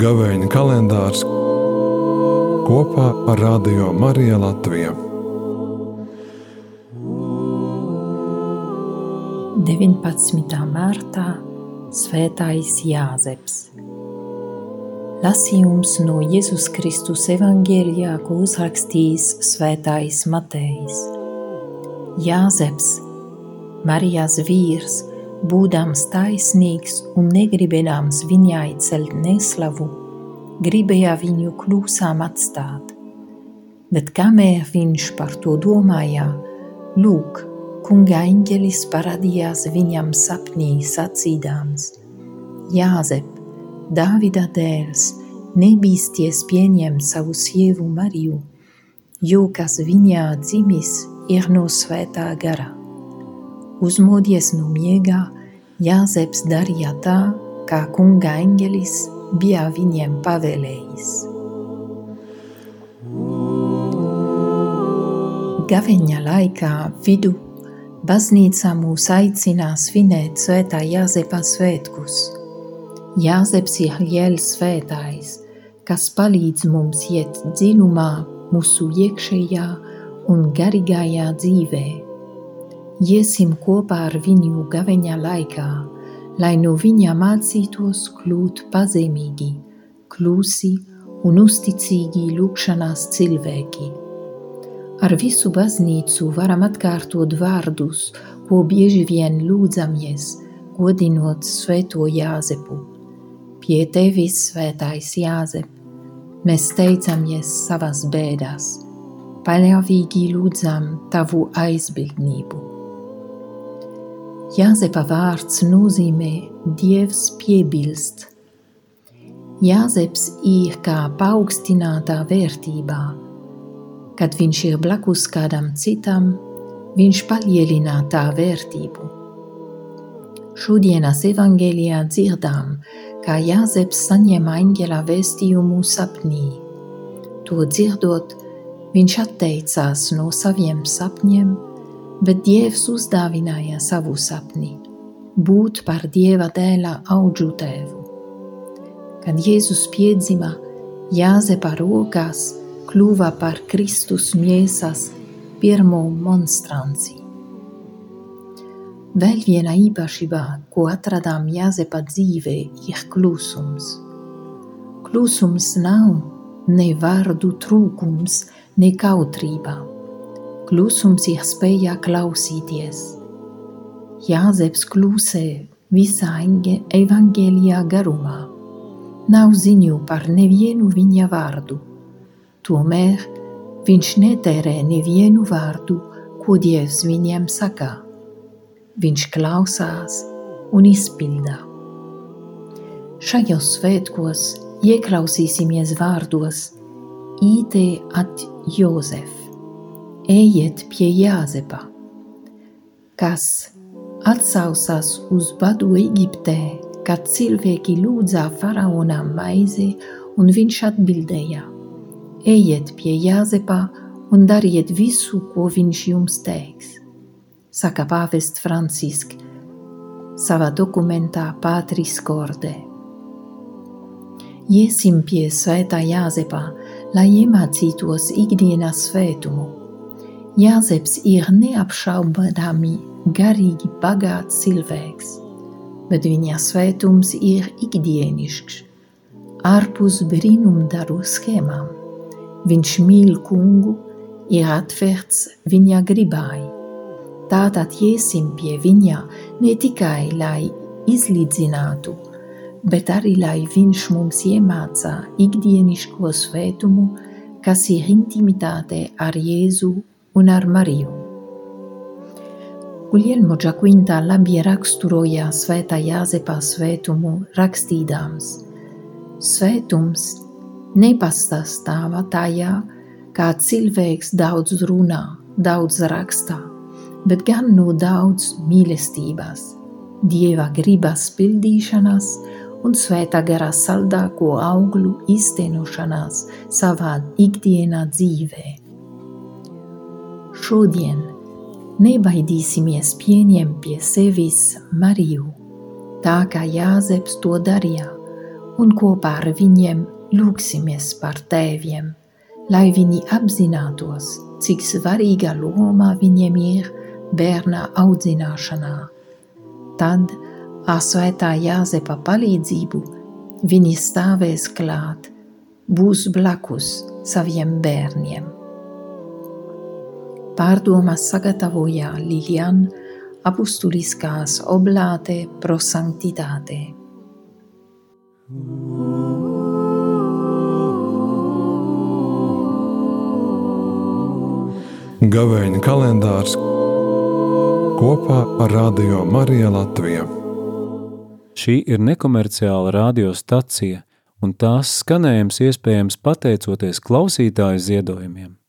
Gavēņa kalendārs kopā ar Radio Mariju Latviju. 19. martā Svētais Jāzeps. Lasījums no Jēzus Kristus evangēlijā, ko uzrakstījis Svētais Matejs. Jāzeps, Marijas vīrs, būdams taisnīgs un negribēdams viņai celt neslavu, gribēja viņu klusām atstāt. Bet kamēr viņš par to domāja, lūk, kunga eņģelis parādījās viņam sapnī sacīdams: Jāzep, Dāvida dēls, nebīsties pieņemt savu sievu Mariju, jo kas viņā dzimis ir no svētā gara uzmodies no miega, Jāzeps darīja tā, kā kunga eņģelis bija viņiem pavēlējis. Gaveņa laikā vidu baznīca mūs aicina svinēt svētā Jāzepa svētkus. Jāzeps ir liels svētājs, kas palīdz mums iet dziļumā mūsu iekšējā un garīgajā dzīvēm iesim kopā ar viņu gaveņa laikā, lai no viņa mācītos kļūt pazemīgi, klusi un uzticīgi lūkšanās cilvēki. Ar visu baznīcu varam atkārtot vārdus, ko bieži vien lūdzamies, godinot svēto Jāzepu. Pie tevis, svētais Jāzep, mēs teicamies savas bēdās, paļāvīgi lūdzam tavu aizbildnību. Jāzepa vārds nozīmē Dievs piebilst. Jāzeps ir kā paaugstinātā vērtībā. Kad viņš ir blakus kādam citam, viņš palielina tā vērtību. Šodienas evangelijā dzirdām, kā Jāzeps saņem aņģela vēstījumu sapnī. To dzirdot, viņš atteicās no saviem sapņiem bet Dievs uzdāvināja savu sapni - būt par Dieva dēla augu tēvu. Kad Jēzus piedzima, Jāzepa rokās kļuva par Kristus miesas pirmo monstranci. Vēl viena īpašība, ko atradām Jāzepa dzīvē, ir klusums. Klusums nav ne vārdu trūkums, ne kautrība Klusums ir spēja klausīties. Jāzeps klusē visā evaņģēlijā garumā. Nav ziņu par nevienu viņa vārdu. Tomēr viņš netērē nevienu vārdu, ko Dievs viņiem saka. Viņš klausās un izpilda. Šajos svētkos ieklausīsimies vārdos Ite at Jozef ejiet pie Jāzepa, kas atsaucās uz badu Eģiptē, kad cilvēki lūdzā faraonam maizi, un viņš atbildēja: Ejiet pie Jāzepa un dariet visu, ko viņš jums teiks. Saka pāvests Francisks savā dokumentā Pātris Kordē. Iesim pie svētā Jāzepa, lai iemācītos ikdienas svētumu Jāzeps ir neapšaubāmi garīgi bagāts cilvēks, bet viņa svētums ir ikdienišķs, ārpus brīnumdaru schēmām. Viņš mīl kungu, ir atvērts viņa gribai. Tātad iesim pie viņa ne tikai lai izlīdzinātu, bet arī lai viņš mums iemācā ikdienišķo svētumu, kas ir intimitāte ar Jēzu un ar Mariju. Guglielmo Giaquinta labi raksturoja svētā Jāzepa svētumu rakstīdams. Svētums nepastāstāva tajā, kā cilvēks daudz runā, daudz rakstā, bet gan no daudz mīlestības, dieva gribas pildīšanas un svētā gara saldāko auglu iztenošanās savā ikdienā dzīvē. Šodien nebaidīsimies pieņemt pie sevis Mariju, tā kā Jāzeps to darīja, un kopā ar viņiem lūksimies par tēviem, lai viņi apzinātos, cik svarīga loma viņiem ir bērna audzināšanā. Tad, ar svētā Jāzepa palīdzību, viņi stāvēs klāt, būs blakus saviem bērniem. Pārdomas sagatavoja Lilian apustuliskās oblāte pro sanctitate. Gavēņa kalendārs kopā ar Radio Mariju Latviju. Šī ir nekomerciāla radiostacija, un tās skanējums iespējams pateicoties klausītāju ziedojumiem.